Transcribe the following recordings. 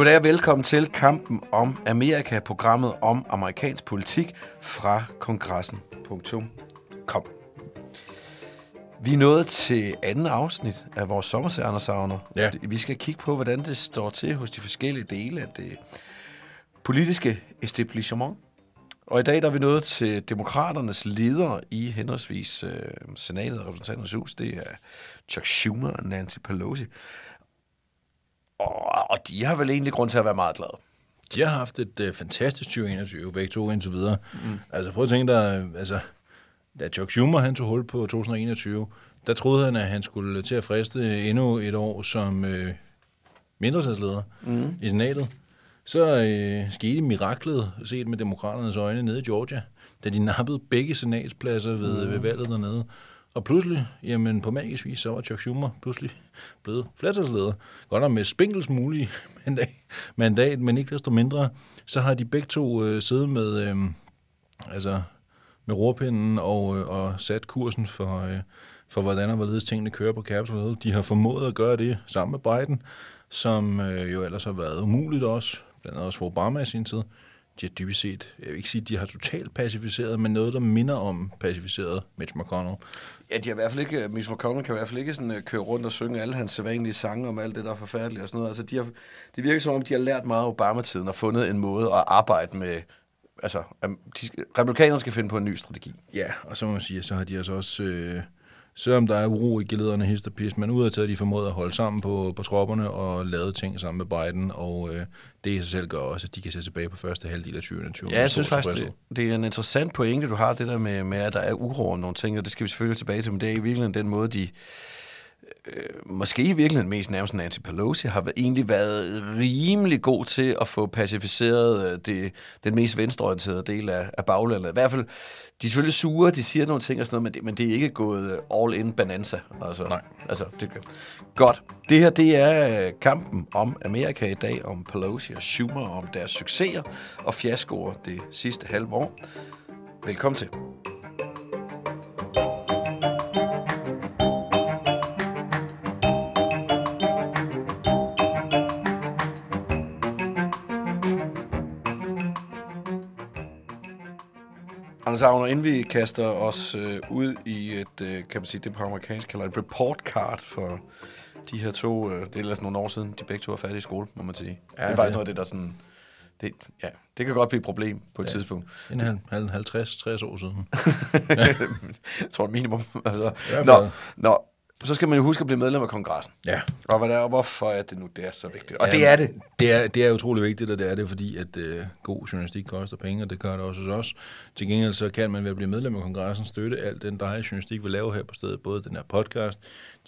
Goddag og velkommen til Kampen om Amerika, programmet om amerikansk politik fra kongressen.com. Vi er nået til anden afsnit af vores sommerserie, Anders Savner. Ja. Vi skal kigge på, hvordan det står til hos de forskellige dele af det politiske establishment. Og i dag der er vi nået til demokraternes ledere i henholdsvis øh, senatet og repræsentanternes hus. Det er Chuck Schumer og Nancy Pelosi. Og, og de har vel egentlig grund til at være meget glade. De har haft et øh, fantastisk 2021, begge to indtil videre. Mm. Altså prøv at tænke dig, altså, da Chuck Schumer han tog hul på 2021, der troede han, at han skulle til at friste endnu et år som øh, mindretalsleder mm. i senatet. Så øh, skete miraklet, set med demokraternes øjne, nede i Georgia, da de nappede begge senatspladser ved, mm. ved valget dernede. Og pludselig, jamen på magisk vis, så var Chuck Schumer pludselig blevet flertalsleder. Godt nok med spinkels mulige mandat, mandat, men ikke desto mindre, så har de begge to øh, siddet med, øh, altså, med rorpinden og, øh, og sat kursen for, øh, for, hvordan og hvorledes tingene kører på Capitol Hill. De har formået at gøre det sammen med Biden, som øh, jo ellers har været umuligt også, blandt andet også for Obama i sin tid. De har dybest set, jeg vil ikke sige, at de har totalt pacificeret, men noget, der minder om pacificeret Mitch McConnell. Ja, de har i hvert fald ikke, Mitch McConnell kan i hvert fald ikke sådan, uh, køre rundt og synge alle hans sædvanlige sange om alt det, der er forfærdeligt og sådan noget. Altså, de har, det virker som om, de har lært meget af Obama-tiden og fundet en måde at arbejde med, altså, de, republikanerne skal finde på en ny strategi. Ja, og så må man sige, så har de altså også, øh, selvom der er uro i gelederne hist og pist, men udadtil de formået at holde sammen på, på tropperne og lavet ting sammen med Biden, og øh, det i sig selv gør også, at de kan se tilbage på første halvdel af 2020. Ja, jeg synes faktisk, det, det er en interessant pointe, du har, det der med, med, at der er uro om nogle ting, og det skal vi selvfølgelig tilbage til, men det er i virkeligheden den måde, de øh, måske i virkeligheden mest nærmest Nancy Pelosi har været- egentlig været rimelig god til at få pacificeret øh, det, den mest venstreorienterede del af, af baglandet. I hvert fald, de er selvfølgelig sure, de siger nogle ting og sådan noget, men det, men det er ikke gået øh, all in bonanza. Altså, Nej. Altså, det, godt. Det her, det er øh, kampen om Amerika i dag, om Pelosi og Schumer, om deres succeser og fiaskoer det sidste halve år. Velkommen til. Anders Agner, inden vi kaster os øh, ud i et, øh, kan man sige, det på amerikansk kalder et report card for de her to, øh, det er ellers nogle år siden, de begge to er færdige i skole, må man sige. Ja, det er faktisk det- noget af det, der sådan, det, ja, det kan godt blive et problem på et ja. tidspunkt. En halv- halv- 50-60 år siden. Jeg tror minimum. Altså, nå, nå, så skal man jo huske at blive medlem af kongressen. Ja. Og hvad der, og hvorfor er det nu, det er så vigtigt? Og Ja, det er det. Det er, det er utrolig vigtigt, og det er det, fordi at øh, god journalistik koster penge, og det gør det også hos os. Til gengæld så kan man ved at blive medlem af kongressen støtte alt den dejlige journalistik, vi laver her på stedet. Både den her podcast,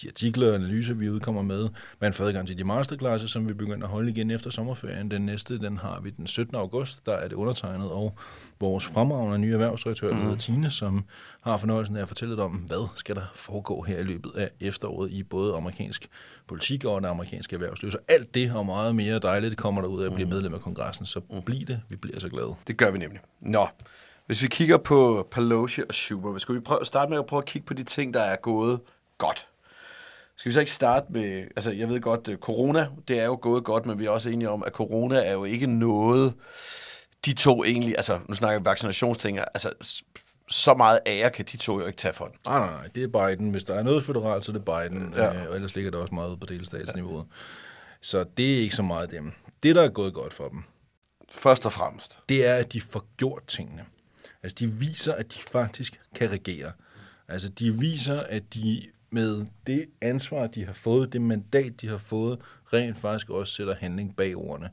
de artikler og analyser, vi udkommer med. Man får adgang til de masterclasses, som vi begynder at holde igen efter sommerferien. Den næste, den har vi den 17. august. Der er det undertegnet, og vores fremragende nye erhvervsdirektør, mm. Tine, som har fornøjelsen af at fortælle lidt om, hvad skal der foregå her i løbet af efteråret i både amerikansk politik og det amerikanske erhvervsliv. Så alt det og meget mere dejligt kommer der ud af at blive medlem af kongressen. Så bliv det. Vi bliver så glade. Det gør vi nemlig. Nå, hvis vi kigger på Pelosi og Schumer, skal vi prøve, starte med at prøve at kigge på de ting, der er gået godt. Skal vi så ikke starte med, altså jeg ved godt, øh, corona, det er jo gået godt, men vi er også enige om, at corona er jo ikke noget, de to egentlig, altså nu snakker vi vaccinationsting, altså så meget ære kan de to jo ikke tage for den. Nej, nej, nej. Det er Biden. Hvis der er noget federalt, så er det Biden. Ja. Ja. Øh, og ellers ligger det også meget på delstatsniveauet. Så det er ikke så meget dem. Det, der er gået godt for dem, Først og fremmest. det er, at de får gjort tingene. Altså, de viser, at de faktisk kan regere. Altså, de viser, at de med det ansvar, de har fået, det mandat, de har fået, rent faktisk også sætter handling bag ordene.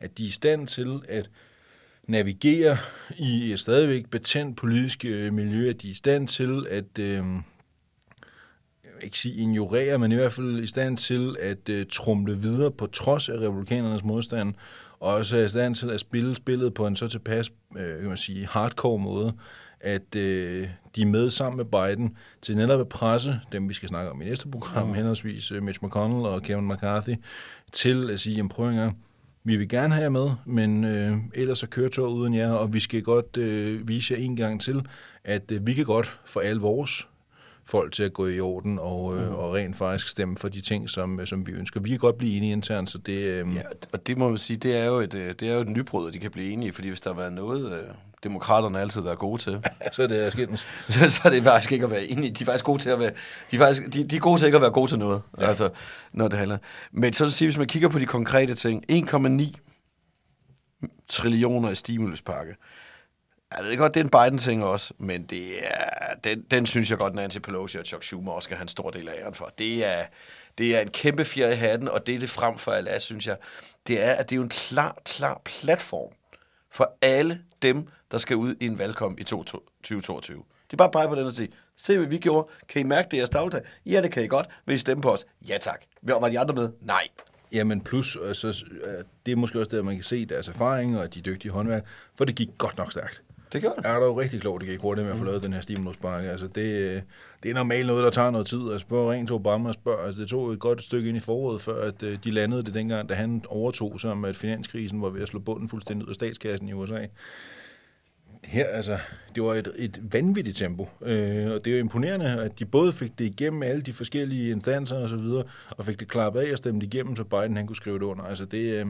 At de er i stand til at navigere i et stadigvæk betændt politisk øh, miljø, at de er i stand til at, øh, ikke sige ignorere, men i hvert fald i stand til at øh, trumle videre på trods af republikanernes modstand, og også er i stand til at spille spillet på en så tilpas, øh, kan man sige, hardcore måde, at øh, de er med sammen med Biden til netop at presse dem, vi skal snakke om i næste program, mm. henholdsvis øh, Mitch McConnell og Kevin McCarthy, til at sige, jamen prøv en gang, vi vil gerne have jer med, men øh, ellers så kører toget uden jer, og vi skal godt øh, vise jer en gang til, at øh, vi kan godt få alle vores folk til at gå i orden og, øh, og rent faktisk stemme for de ting, som, øh, som vi ønsker. Vi kan godt blive enige internt, så det... Øh, Ja, og det må man sige, det er jo et, øh, det er jo et nybrud, at de kan blive enige, fordi hvis der har været noget, øh, demokraterne altid været gode til, så er det skændens. så, så er det faktisk ikke at være enige. De er faktisk gode til at være, de er, faktisk, de, de er gode til ikke at være gode til noget, ja. altså, når det handler. Men så vil sige, hvis man kigger på de konkrete ting, 1,9 trillioner i stimuluspakke. Jeg ved godt, det er en Biden-ting også, men det er, den, den synes jeg godt, Nancy Pelosi og Chuck Schumer også skal have en stor del af æren for. Det er, det er en kæmpe fjer i hatten, og det er det frem for alt er, synes jeg, det er, at det er jo en klar, klar platform for alle dem, der skal ud i en valgkamp i 2022. Det er bare bare på den og sige, se hvad vi gjorde, kan I mærke det i jeres dagligdag? Ja, det kan I godt. Vil I stemme på os? Ja tak. Var de andre med? Nej. Jamen plus, altså, det er måske også der, man kan se deres erfaring og de dygtige håndværk, for det gik godt nok stærkt. Det gjorde det. Er der jo rigtig klogt, det gik hurtigt med at få lavet den her stimuluspakke. Altså det, øh, det er normalt noget, der tager noget tid. Altså spørg rent til Obama og spørg. Altså det tog et godt stykke ind i foråret, før at de landede det dengang, da han overtog, som at finanskrisen var ved at slå bunden fuldstændig ud af statskassen i USA. Her, altså, det var et, et vanvittigt tempo, øh, og det er jo imponerende, at de både fik det igennem alle de forskellige instanser og så videre, og fik det klappet af og stemt igennem, så Biden han kunne skrive det under. Altså, det, øh,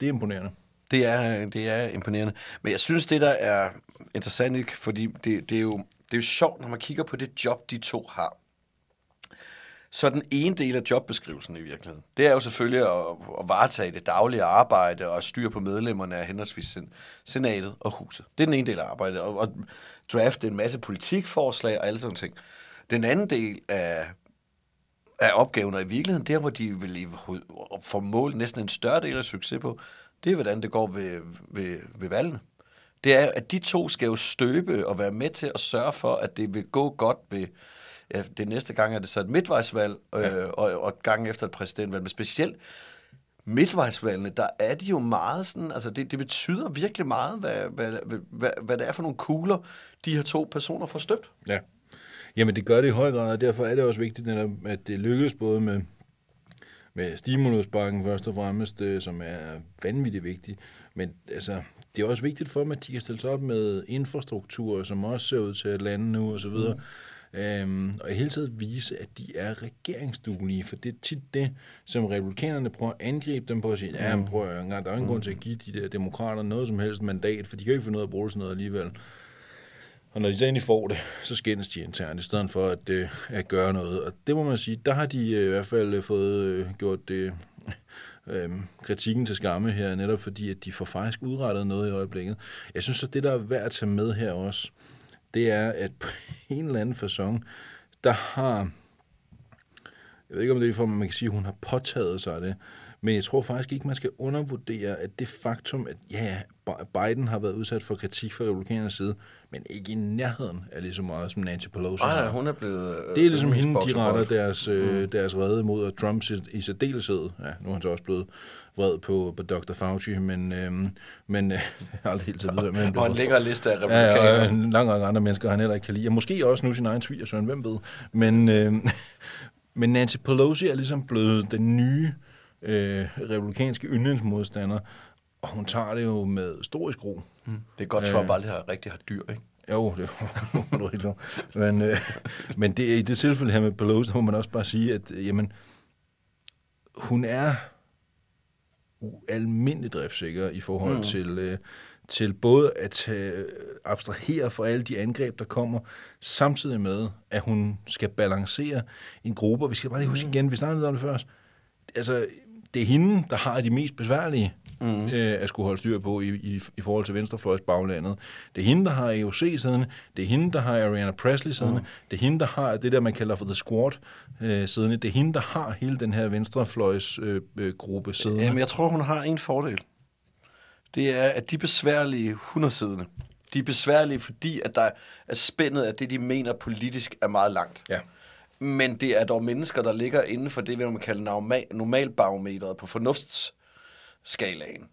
det er imponerende. Det er, det er imponerende. Men jeg synes, det der er interessant, ikke? fordi det, det, er jo, det er jo sjovt, når man kigger på det job, de to har. Så den ene del af jobbeskrivelsen i virkeligheden, det er jo selvfølgelig at, at varetage det daglige arbejde og styre på medlemmerne af henholdsvis senatet og huset. Det er den ene del af arbejdet, og, og drafte en masse politikforslag og alle sådan ting. Den anden del af, af opgaven, og i virkeligheden der, hvor de vil i få næsten en større del af succes på, det er, hvordan det går ved, ved, ved valgene. Det er, at de to skal jo støbe og være med til at sørge for, at det vil gå godt ved, ja, det næste gang er det så et midtvejsvalg, øh, Ja. og, og gang efter et præsidentvalg, men specielt midtvejsvalgene, der er de jo meget sådan, altså det, det betyder virkelig meget, hvad, hvad, hvad, hvad, det er for nogle kugler, de her to personer får støbt. Ja. Jamen, det gør det i høj grad, og derfor er det også vigtigt, at det lykkes både med, med stimulusbakken først og fremmest, øh, som er vanvittigt vigtig, men altså, det er også vigtigt for dem, at de kan stille sig op med infrastruktur, som også ser ud til at lande nu, og så videre. Mm. Øhm, og i hele taget vise, at de er regeringsduelige, for det er tit det, som republikanerne prøver at angribe dem på at sige, ja, men prøv at, høre en gang, der er ingen grund til at give de der demokrater noget som helst mandat, for de kan ikke finde ud af at bruge sådan noget alligevel. Og når de så endelig får det, så skændes de internt, i stedet for at, øh, at gøre noget. Og det må man sige, der har de øh, i hvert fald øh, fået øh, gjort det, øh, kritikken til skamme her, netop fordi, at de får faktisk udrettet noget i øjeblikket. Jeg synes så, det der er værd at tage med her også, det er, at på en eller anden façon, der har, jeg ved ikke om det er for, at man kan sige, at hun har påtaget sig det, men jeg tror faktisk ikke, man skal undervurdere, at det faktum, at ja, Biden har været udsat for kritik fra republikanernes side, men ikke i nærheden af lige så meget som Nancy Pelosi har. nej, hun er blevet... Øh, Det er ligesom hende, de retter deres, øh, mm. deres redde mod, og Trump i, i særdeleshed, ja, nu er han så også blevet vred på, på Dr. Fauci, men, øhm, men øh, aldrig helt til videre med, han blev Og en længere liste af Ja, republikanere. og en lang række andre mennesker, han heller ikke kan lide. Og måske også nu sin egen svigersøn, hvem ved. Men, øh, men Nancy Pelosi er ligesom blevet den nye øh, republikanske yndlingsmodstander, og hun tager det jo med stor skru. Det er godt, Trump aldrig har rigtig har dyr, ikke? Jo, det er du helt lov. Men, øh, men det, i det tilfælde her med Pelosi, må man også bare sige, at øh, jamen, hun er ualmindeligt driftsikker i forhold mm. til, øh, til både at tage, abstrahere for alle de angreb, der kommer, samtidig med, at hun skal balancere en gruppe. Og vi skal bare lige huske igen, vi snakkede lidt om det først. Altså, det er hende, der har de mest besværlige mm. øh, at skulle holde styr på i, i, i forhold til venstrefløjs baglandet. Det er hende, der har AOC siddende. Det er hende, der har Ariana Presley siddende. Mm. Det er hende, der har det der, man kalder for The Squad øh, siddende. Det er hende, der har hele den her venstrefløjs øh, øh, gruppe siddende. Jamen, jeg tror, hun har en fordel. Det er, at de besværlige, hun er siddende. De er besværlige, fordi at der er spændet af det, de mener politisk er meget langt. Ja. Men det er dog mennesker, der ligger inden for det, man kalder normal, normalbarometeret på fornuftsskalaen.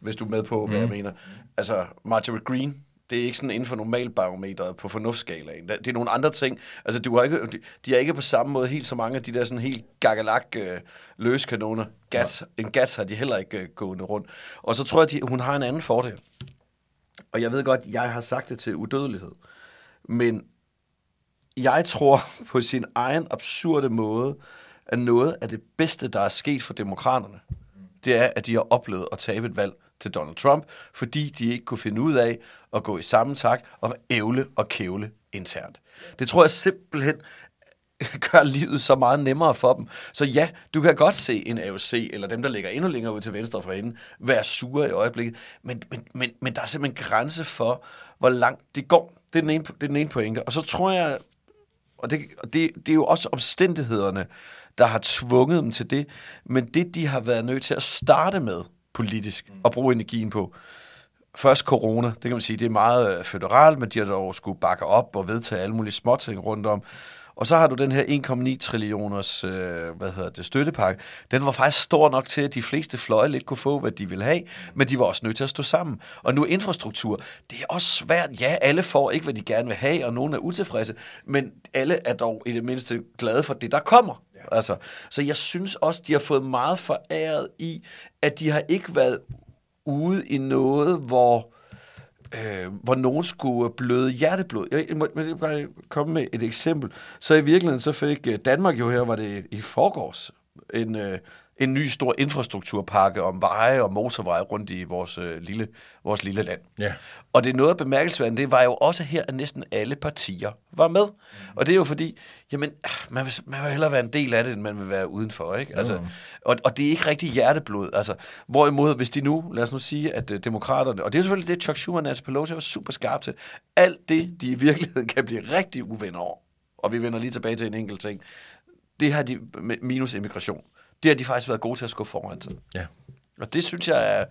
Hvis du er med på, hvad mm. jeg mener. Altså, Marjorie Green, det er ikke sådan inden for normalbarometeret på fornuftsskalaen. Det er nogle andre ting. Altså, du har ikke, de, de er ikke på samme måde helt så mange af de der sådan helt gagalak øh, løskanoner. Gats, ja. En gats har de heller ikke øh, gående rundt. Og så tror jeg, at hun har en anden fordel. Og jeg ved godt, jeg har sagt det til udødelighed. Men jeg tror på sin egen absurde måde, at noget af det bedste, der er sket for demokraterne, det er, at de har oplevet at tabe et valg til Donald Trump, fordi de ikke kunne finde ud af at gå i samme takt og ævle og kævle internt. Det tror jeg simpelthen gør livet så meget nemmere for dem. Så ja, du kan godt se en AOC, eller dem, der ligger endnu længere ud til venstre for hende, være sure i øjeblikket, men, men, men, men der er simpelthen grænse for, hvor langt det går. Det er den ene, det er den ene pointe. Og så tror jeg, og det, og det, det er jo også omstændighederne, der har tvunget dem til det, men det, de har været nødt til at starte med politisk og bruge energien på, først corona, det kan man sige, det er meget øh, føderalt, men de har dog skulle bakke op og vedtage alle mulige småting rundt om. Og så har du den her 1,9 trillioners øh, hvad hedder det, støttepakke. Den var faktisk stor nok til, at de fleste fløje lidt kunne få, hvad de ville have, men de var også nødt til at stå sammen. Og nu infrastruktur, det er også svært. Ja, alle får ikke, hvad de gerne vil have, og nogen er utilfredse, men alle er dog i det mindste glade for det, der kommer. Ja. Altså, så jeg synes også, de har fået meget foræret i, at de har ikke været ude i noget, hvor øh, hvor nogen skulle bløde hjerteblod. Jeg må, må jeg bare komme med et eksempel. Så i virkeligheden, så fik øh, Danmark jo her, var det i forgårs, en, øh, en ny stor infrastrukturpakke om veje og motorveje rundt i vores, øh, lille, vores lille land. Ja. Og det er noget bemærkelsesværdigt, det var jo også her, at næsten alle partier var med. Mm. Og det er jo fordi, jamen, man vil, man vil hellere være en del af det, end man vil være udenfor, ikke? Altså, og, og det er ikke rigtig hjerteblod. Altså, hvorimod, hvis de nu, lad os nu sige, at uh, demokraterne, og det er selvfølgelig det, Chuck Schumer og Nancy Pelosi var super skarp til, alt det, de i virkeligheden kan blive rigtig uvenner over, og vi vender lige tilbage til en enkelt ting, det har de, minus immigration, det har de faktisk været gode til at skubbe foran sig. Ja. Og det synes jeg er,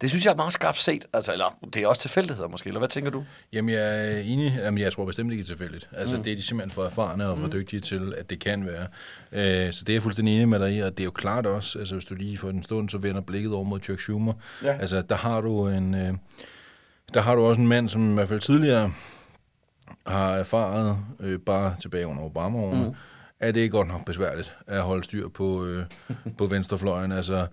det synes jeg er meget skarpt set. Altså, eller det er også tilfældigheder måske, eller hvad tænker du? Jamen, jeg er enig. Jamen, jeg tror bestemt ikke, det er tilfældigt. Altså, mm. det er de simpelthen for erfarne og for mm. dygtige til, at det kan være. Øh, så det er jeg fuldstændig enig med dig i, og det er jo klart også, altså, hvis du lige for en stund, så vender blikket over mod Chuck Schumer. Ja. Altså, der har du en... Øh, der har du også en mand, som i hvert fald tidligere har erfaret, øh, bare tilbage under obama mm. At det er godt nok besværligt at holde styr på, øh, på venstrefløjen. Altså,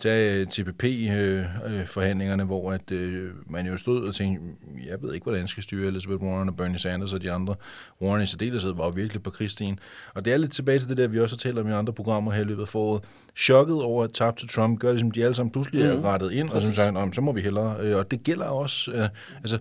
Tag TPP-forhandlingerne, øh, hvor at, øh, man jo stod og tænkte, jeg ved ikke, hvordan jeg skal styre Elizabeth Warren og Bernie Sanders og de andre. Warren i særdeleshed var jo virkelig på krigsstien. Og det er lidt tilbage til det der, vi også har talt om i andre programmer her i løbet af foråret. Chokket over at tabe til Trump gør det, som de alle sammen pludselig er mm. rettet ind, Præcis. og som sagt, så må vi hellere. Øh, og det gælder også, øh, altså,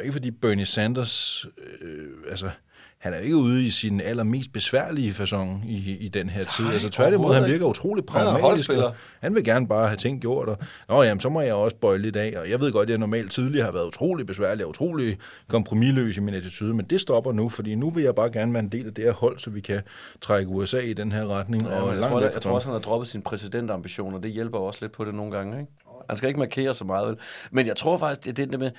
ikke fordi Bernie Sanders, øh, altså, han er ikke ude i sin allermest besværlige fasong i, i den her tid. Nej, altså tværtimod, han virker utrolig pragmatisk. Han, han vil gerne bare have ting gjort. Og, Nå jamen, så må jeg også bøje lidt af. Og jeg ved godt, at jeg normalt tidligere har været utrolig besværlig og utrolig kompromilløs i min attitude, men det stopper nu, fordi nu vil jeg bare gerne være en del af det her hold, så vi kan trække USA i den her retning. Ja, og jeg, langt tror, jeg, jeg tror også, han har droppet sin præsidentambition, og det hjælper også lidt på det nogle gange. Ikke? Han skal ikke markere så meget. Vel? Men jeg tror faktisk, det er det med...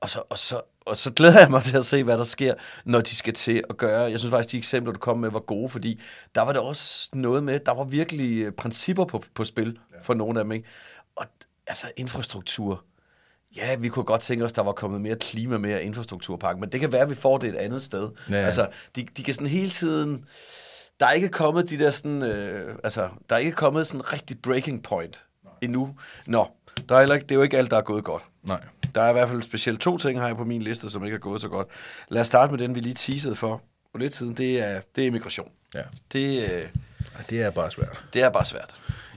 Og så, og, så, og så glæder jeg mig til at se, hvad der sker, når de skal til at gøre. Jeg synes faktisk, de eksempler, du kom med, var gode, fordi der var det også noget med, der var virkelig øh, principper på, på spil for nogle af dem. Ikke? Og altså infrastruktur, Ja, vi kunne godt tænke os, der var kommet mere klima, mere infrastrukturpakke, men det kan være, at vi får det et andet sted. Ja. Altså, de, de kan sådan hele tiden... Der er ikke kommet de der sådan... Øh, altså, der er ikke kommet sådan en rigtig breaking point Nej. endnu. Nå, der er heller ikke, det er jo ikke alt, der er gået godt. Nej. Der er i hvert fald specielt to ting her på min liste, som ikke er gået så godt. Lad os starte med den, vi lige teasede for på lidt siden. Det er, det er immigration. Ja. Det, øh, Det er bare svært. Det er bare svært.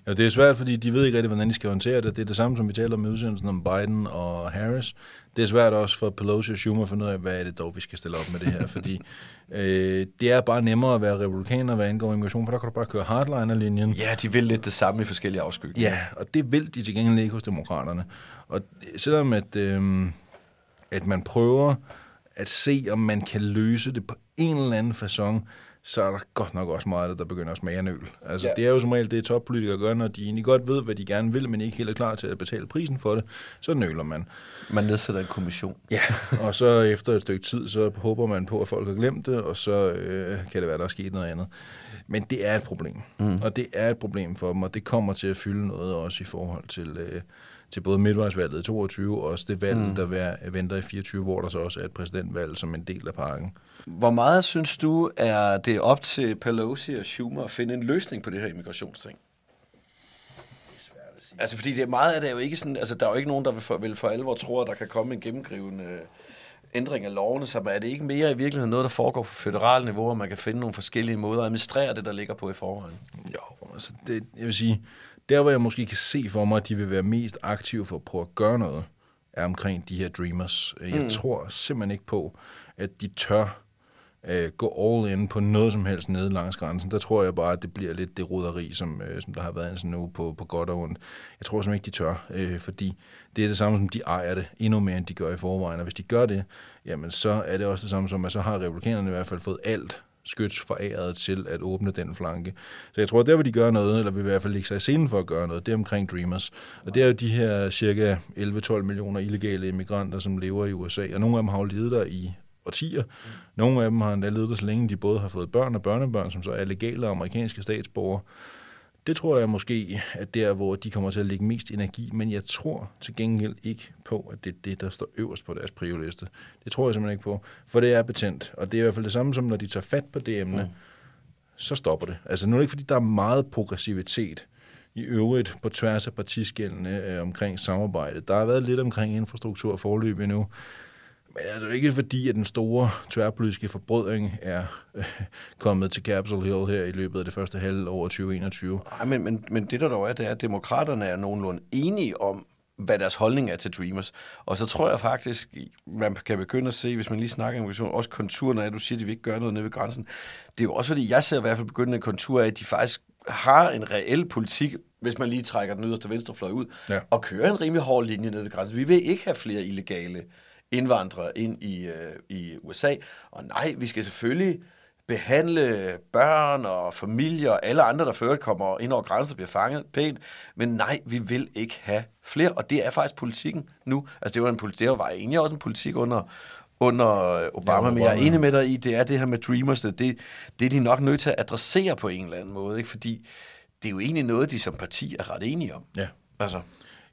Ja, det er svært, fordi de ved ikke rigtig, hvordan de skal håndtere det. Det er det samme, som vi taler om i udsendelsen om Biden og Harris. Det er svært også for Pelosi og Schumer at finde ud af, hvad er det dog, vi skal stille op med det her. fordi øh, det er bare nemmere at være republikaner, hvad angår immigration, for der kan du bare køre hardliner-linjen. Ja, de vil lidt det samme i forskellige afskygninger. Ja, og det vil de til gengæld ikke hos demokraterne. Og selvom at, øh, at man prøver at se, om man kan løse det på en eller anden façon, så er der godt nok også meget, af det, der begynder at smage af nøl. Altså, ja. det er jo som regel det, toppolitikere gør, når de egentlig godt ved, hvad de gerne vil, men ikke helt er klar til at betale prisen for det, så nøler man. Man nedsætter en kommission. Ja, og så efter et stykke tid, så håber man på, at folk har glemt det, og så øh, kan det være, der er sket noget andet. Men det er et problem, mm. og det er et problem for dem, og det kommer til at fylde noget også i forhold til, øh, til både midtvejsvalget i 22, og også det valg, mm. der vær, venter i 24, hvor der så også er et præsidentvalg som en del af pakken. Hvor meget synes du, er det op til Pelosi og Schumer at finde en løsning på det her immigrationsting? Altså, fordi det er meget af det er jo ikke sådan, altså der er jo ikke nogen, der vil for, vil for alvor tror, at der kan komme en gennemgribende øh, ændring af lovene, så er det ikke mere i virkeligheden noget, der foregår på federal niveau, og man kan finde nogle forskellige måder at administrere det, der ligger på i forvejen? Jo, altså det, jeg vil sige, der hvor jeg måske kan se for mig, at de vil være mest aktive for at prøve at gøre noget, er omkring de her dreamers. Jeg mm. tror simpelthen ikke på, at de tør øh, gå all in på noget som helst nede langs grænsen. Der tror jeg bare, at det bliver lidt det roderi, som, øh, som der har været sådan nu på, på godt og ondt. Jeg tror simpelthen ikke, de tør, øh, fordi det er det samme, som de ejer det endnu mere, end de gør i forvejen. Og hvis de gør det, jamen så er det også det samme som, at så har republikanerne i hvert fald fået alt skyts foræret til at åbne den flanke. Så jeg tror, at der vil de gøre noget, eller vil i hvert fald lægge sig i scenen for at gøre noget, det er omkring Dreamers. Og det er jo de her cirka 11-12 millioner illegale immigranter, som lever i USA, og nogle af dem har jo levet der i årtier. Nogle af dem har endda levet der så længe, de både har fået børn og børnebørn, som så er legale amerikanske statsborgere. Det tror jeg måske er der, hvor de kommer til at lægge mest energi, men jeg tror til gengæld ikke på, at det er det, der står øverst på deres prioliste. Det tror jeg simpelthen ikke på, for det er betændt, og det er i hvert fald det samme som, når de tager fat på det emne, mm. så stopper det. Altså nu er det ikke, fordi der er meget progressivitet i øvrigt på tværs af partiskældene øh, omkring samarbejde. Der har været lidt omkring infrastruktur forløb endnu, men altså ikke fordi, at den store tværpolitiske forbrødring er øh, kommet til Capitol Hill her i løbet af det første halve år 2021. Nej, men, men, men det der dog er, det er, at demokraterne er nogenlunde enige om, hvad deres holdning er til Dreamers. Og så tror jeg faktisk, man kan begynde at se, hvis man lige snakker om også konturerne af, at du siger, at de vil ikke gøre noget nede ved grænsen. Det er jo også fordi, jeg ser i hvert fald begyndende kontur af, at de faktisk har en reel politik, hvis man lige trækker den yderste venstrefløj ud, Ja. og kører en rimelig hård linje nede ved grænsen. Vi vil ikke have flere illegale indvandrere ind i, øh, i USA. Og nej, vi skal selvfølgelig behandle børn og familier og alle andre, der før kommer ind over grænsen og bliver fanget pænt. Men nej, vi vil ikke have flere, og det er faktisk politikken nu. Altså det var en politik, det var egentlig også en politik under, under Obama, Ja, men jeg er enig med dig i, det er det her med Dreamers, det, det, det er de nok nødt til at adressere på en eller anden måde, ikke? fordi det er jo egentlig noget, de som parti er ret enige om. Ja. Altså,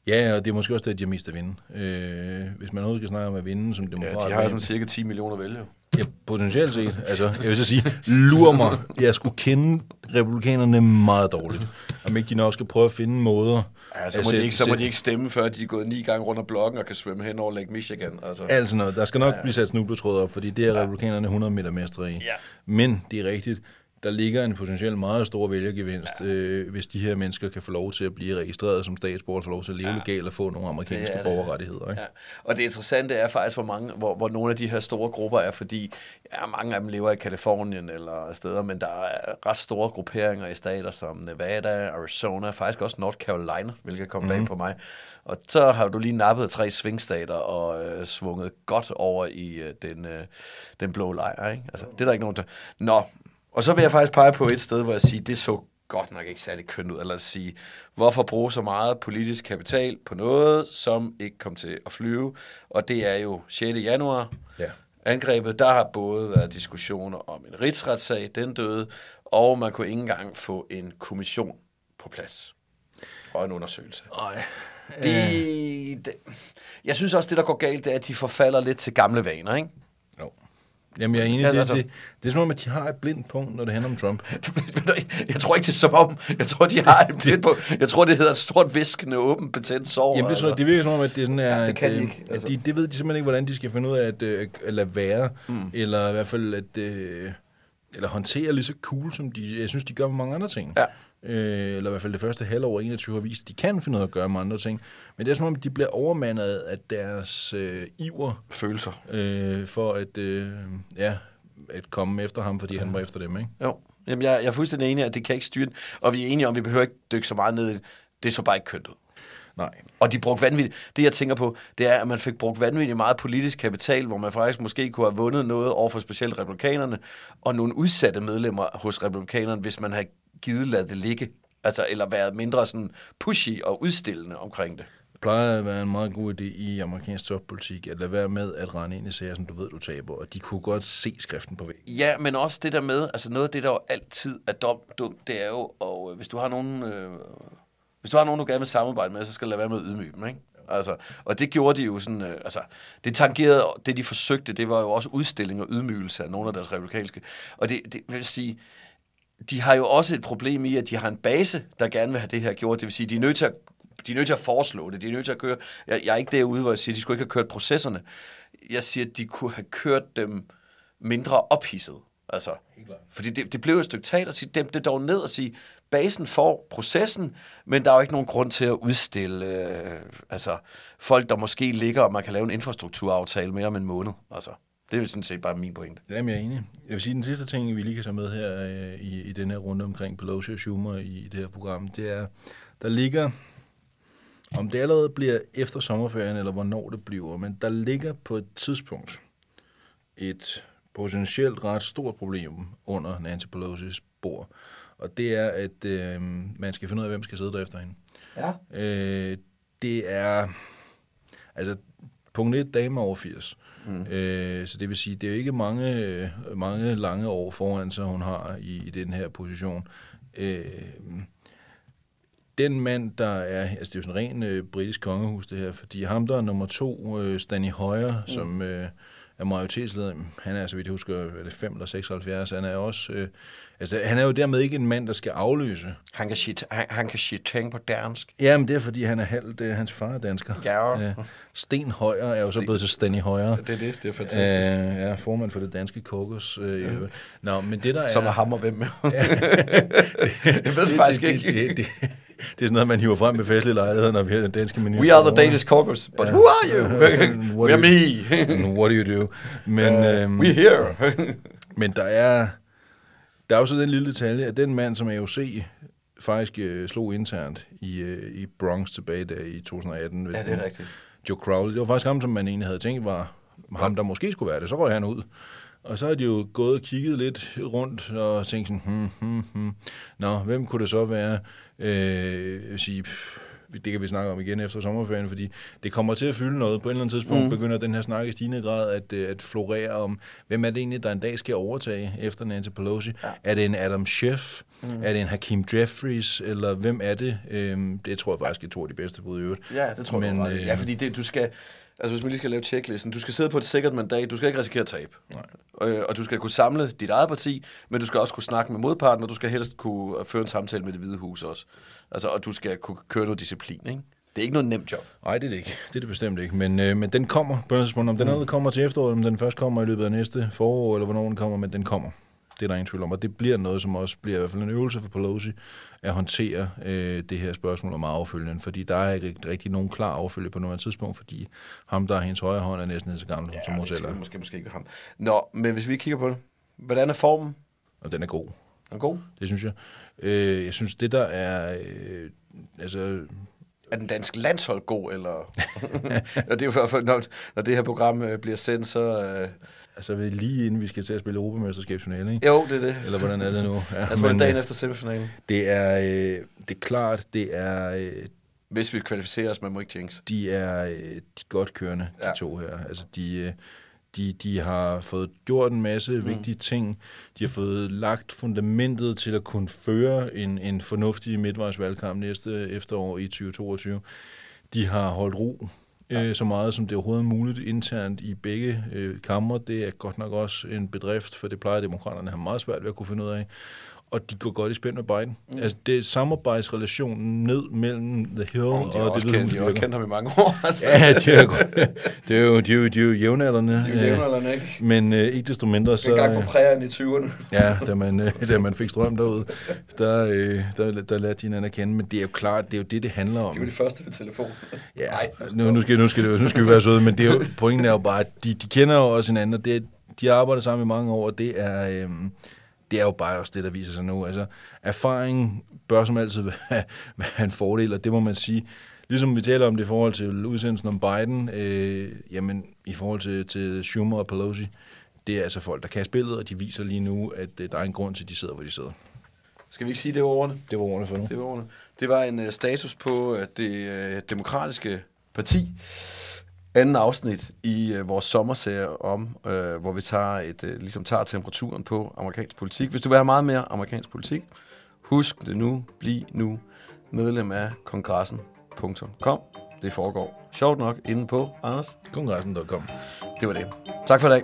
Ja, og det er måske også det, de har mest at vinde. Øh, hvis man overhovedet skal snakke om at vinde som ja, demokrat. de har sådan cirka 10 millioner vælgere. Ja, potentielt set. Altså, jeg vil så sige, lur mig. Jeg skulle kende republikanerne meget dårligt. Om ikke de nok skal prøve at finde måder. Ja, så må, de sætte- ikke, så må de ikke stemme, før de er gået ni gange rundt om blokken og kan svømme hen over Lake Michigan. Altså. Altså noget. Der skal nok ja. blive sat snubletråd op, fordi det er republikanerne 100 meter mestre i. Ja. Men det er rigtigt. Der ligger en potentielt meget stor vælgergevinst, ja. øh, hvis de her mennesker kan få lov til at blive registreret som statsborger, få lov til at leve ja. legalt og få nogle amerikanske Det er det. borgerrettigheder. Ikke? Ja. Og det interessante er faktisk, hvor, mange, hvor, hvor nogle af de her store grupper er, fordi ja, mange af dem lever i Kalifornien eller steder, men der er ret store grupperinger i stater som Nevada, Arizona, faktisk også North Carolina, hvilket kom mm-hmm. bag på mig. Og så har du lige nappet tre svingstater og øh, svunget godt over i øh, den, øh, den blå lejr. Ikke? Altså, det er der ikke nogen der... Nå, og så vil jeg faktisk pege på et sted, hvor jeg siger, det så godt nok ikke særlig kønt ud, eller at sige, hvorfor bruge så meget politisk kapital på noget, som ikke kom til at flyve, og det er jo 6. januar, Ja. angrebet, der har både været diskussioner om en rigsretssag, den døde, og man kunne ikke engang få en kommission på plads og en undersøgelse. Ej. Det, det, jeg synes også, det der går galt, det er, at de forfalder lidt til gamle vaner, ikke? Jo. Jamen, jeg er enig. Ja, det, altså- det, det er som om, at de har et blindt punkt, når det handler om Trump. Jeg tror ikke, det er som om, jeg tror, de har et blind på, jeg tror, det hedder et stort viskende, åben, betændt sår. Jamen, det, altså. det virker som om, at det er sådan er, Ja, det kan at, de øh, ikke, altså. At de, det ved de simpelthen ikke, hvordan de skal finde ud af at, øh, at lade være. Mm. Eller i hvert fald at... Øh, eller håndterer lige så cool, som de, jeg synes, de gør med mange andre ting. Ja. Øh, eller i hvert fald det første halvår af 21 har vist, at de kan finde ud af at gøre med andre ting. Men det er som om, de bliver overmandet af deres øh, iver Følelser. øh, for at, øh, ja, at komme efter ham, fordi han var efter dem, ikke? Jo. Jamen, jeg, jeg er fuldstændig enig at det kan ikke styre den. Og vi er enige om, at vi behøver ikke dykke så meget ned i det. Det så bare ikke kønt ud. Nej. Og de brugte vanvittigt. Det, jeg tænker på, det er, at man fik brugt vanvittigt meget politisk kapital, hvor man faktisk måske kunne have vundet noget over for specielt republikanerne, og nogle udsatte medlemmer hos republikanerne, hvis man havde givet ladet det ligge. Altså, eller været mindre sådan pushy og udstillende omkring det. Det plejer at være en meget god idé i amerikansk toppolitik, at lade være med at rende ind i sager, som du ved, du taber, og de kunne godt se skriften på væggen. Ja, men også det der med, altså noget af det, der jo altid er dumt, dumt det er jo, og øh, hvis du har nogen, øh, hvis du har nogen, du gerne vil samarbejde med, så skal du lade være med at ydmyge dem, ikke? Altså, og det gjorde de jo sådan, øh, altså, det tangerede, det de forsøgte, det var jo også udstilling og ydmygelse af nogle af deres republikanske, og det, det vil sige, de har jo også et problem i, at de har en base, der gerne vil have det her gjort, det vil sige, de er nødt til at de er nødt til at foreslå det, de er nødt til at køre, jeg, jeg er ikke derude, hvor jeg siger, at de skulle ikke have kørt processerne, jeg siger, at de kunne have kørt dem mindre ophidset, altså, fordi det, det blev jo et stykke teater at sige, dem det dog ned og sige, basen får processen, men der er jo ikke nogen grund til at udstille øh, altså, folk, der måske ligger, og man kan lave en infrastrukturaftale mere om en måned. Altså, det er jo sådan set bare min pointe. Jamen, jeg er enig. Jeg vil sige, den sidste ting, vi lige kan tage med her øh, i, i den her runde omkring Pelosi og Schumer i, i det her program, det er, der ligger, om det allerede bliver efter sommerferien, eller hvornår det bliver, men der ligger på et tidspunkt et potentielt ret stort problem under Nancy Pelosi's bord. Og det er, at øh, man skal finde ud af, hvem skal sidde der efter hende. Ja. Øh, det er, altså, punkt 1, dame over 80. Mm. Øh, så det vil sige, det er jo ikke mange, mange lange år foran sig, hun har i, i den her position. Øh, den mand, der er, altså det er jo sådan en ren øh, britisk kongehus det her, fordi ham, der er nummer to, øh, Stanley Højer, mm. som øh, er majoritetsleder, han er, så vidt jeg husker, er det 5 eller 76, han er også, øh, altså han er jo dermed ikke en mand, der skal afløse. Han kan sige, han, han kan sige ting på dansk. Ja, men det er fordi, han er halvt, øh, hans far er dansker. Ja. Øh, Sten Højer er jo så blevet til Stanley Højer. Det er det, det er Øh, fantastisk. ja, formand for det danske kokos. Øh, ja. Nå, men det der er... Som er ham og hvem med. jeg ved det faktisk det, ikke. Det, det, det, det er sådan noget, man hiver frem ved festlige lejligheder, når vi har den danske minister. We are the. Danish caucus, but who are you? What We are do me. And What do you do? Men, Uh, øhm, we here. men der er, der er jo så den lille detalje, at den mand, som AOC faktisk øh, slog internt i, øh, i Bronx tilbage der i 2018. ja, det er rigtigt. Joe Crowley. Det var faktisk ham, som man egentlig havde tænkt var ham, der måske skulle være det. Så røg han ud. Og så har de jo gået og kigget lidt rundt og tænkt sådan, hmm, hmm, hmm. Nå, hvem kunne det så være? Øh, jeg vil sige, pff, det kan vi snakke om igen efter sommerferien, fordi det kommer til at fylde noget. På et eller andet tidspunkt mm. begynder den her snak i stigende grad at, øh, at florere om, hvem er det egentlig, der en dag skal overtage efter Nancy Pelosi? Ja. Er det en Adam Schiff? Mm. Er det en Hakim Jeffries? Eller hvem er det? Øhm, det tror jeg faktisk er to af de bedste bud i øvrigt. Ja, det tror jeg, Men, i. øh, Ja, fordi det, du skal... Altså, hvis man lige skal lave checklisten, du skal sidde på et sikkert mandat, du skal ikke risikere at tabe. Nej. Øh, og du skal kunne samle dit eget parti, men du skal også kunne snakke med modparten, og du skal helst kunne føre en samtale med det hvide hus også. Altså, og du skal kunne køre noget disciplin, ikke? Det er ikke noget nemt job. Nej, det er det ikke. Det er det bestemt ikke. Men, øh, men den kommer på et tidspunkt. Om den allerede kommer til efteråret, om den først kommer i løbet af næste forår, eller hvornår den kommer, men den kommer. Det er der ingen tvivl om. Og det bliver noget, som også bliver i hvert fald en øvelse for Pelosi at håndtere øh, det her spørgsmål om affølgen. Fordi der er ikke rigtig, nogen klar affølge på noget tidspunkt, fordi ham, der er hendes højre hånd, er næsten lige så gammel som selv skal er. vi måske, måske ikke ham. Nå, men hvis vi kigger på det. Hvordan er formen? Og den er god. Er den god? Det synes jeg. Øh, jeg synes, det der er... Øh, altså, Er den danske landshold god, eller... og det er jo i hvert fald, når, når det her program øh, bliver sendt, så... Øh... altså lige inden vi skal til at spille Europamesterskabsfinale, ikke? Jo, det er det. Eller hvordan er det nu? Ja, det er dagen øh, efter semifinalen. det er, øh, det er klart, det er, øh, Hvis vi kvalificerer os, man må ikke jinx. de er, øh, de er godt kørende, de Ja. to her. Altså, de, øh, de, de har fået gjort en masse mm. vigtige ting. De har fået lagt fundamentet til at kunne føre en, en fornuftig midtvejsvalgkamp næste efterår i 2022. De har holdt ro øh, så meget, som det overhovedet er muligt internt i begge øh, kammer. Det er godt nok også en bedrift, for det plejer demokraterne at have meget svært ved at kunne finde ud af og de går godt i spænd med Biden. Mm. Altså, det er samarbejdsrelationen ned mellem The Hill Og de det, kendt, de har også kendt ham i mange år. Altså. Ja, de er, godt- det er jo, de er jo, de er jo jævnaldrende. De er jo jævnaldrende, ikke? Men øh, ikke desto mindre, så... En gang på præren i 20'erne. Ja, da man, øh, da man fik strøm derude, der, øh, der, der lærte de hinanden at kende. Men det er jo klart, det er jo det, det handler om. De var de første ved telefon. Ja, nu, nu, skal, nu, skal, det- nu skal vi være søde, men det er jo, pointen er jo bare, at de, de kender jo også hinanden, og det, de har arbejdet sammen i mange år, og det er, øhm, det er jo bare også det, der viser sig nu. Altså, erfaring bør som altid være, være en fordel, og det må man sige. Ligesom vi taler om det i forhold til udsendelsen om Biden, øh, jamen i forhold til, til Schumer og Pelosi, det er altså folk, der kan spillet, og de viser lige nu, at øh, der er en grund til, at de sidder, hvor de sidder. Skal vi ikke sige det var ordene? Det var ordene for nu. Det var ordene. Det var en uh, status på uh, det uh, demokratiske parti. Anden afsnit i uh, vores sommerserie om, uh, hvor vi tager et, uh, ligesom tager temperaturen på amerikansk politik. Hvis du vil have meget mere amerikansk politik, husk det nu, bliv nu medlem af kongressen.com. Det foregår sjovt nok inde på, Anders. Kongressen.com. Det var det. Tak for i dag.